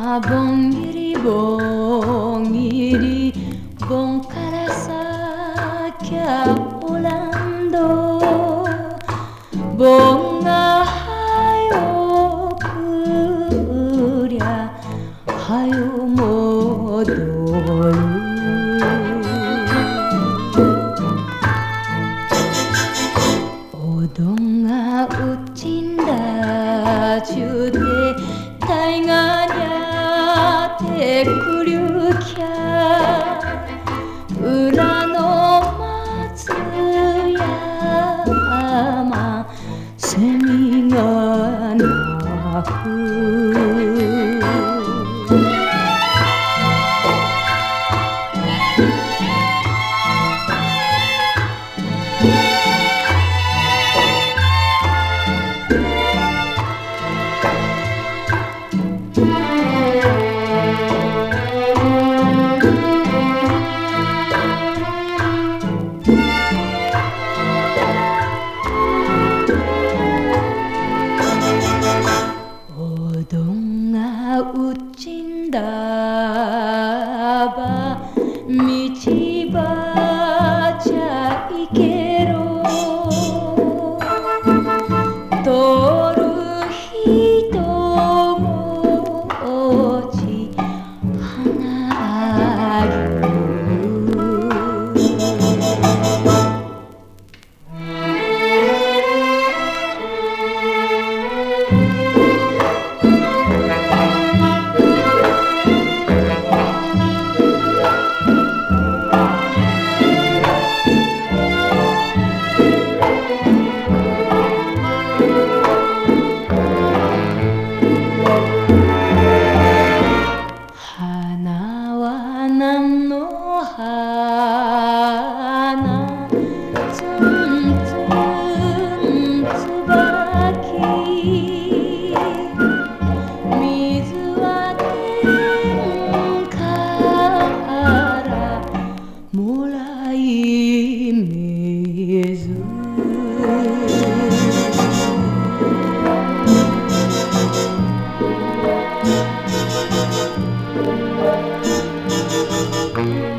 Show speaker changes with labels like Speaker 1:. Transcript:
Speaker 1: 아 봉이리 봉이리 봉카라 사캬 올란도. 봉아 하요 그랴 하요 모도요 오동아 웃진다. 주대 다잉아 aku 웃진다 thank mm -hmm. you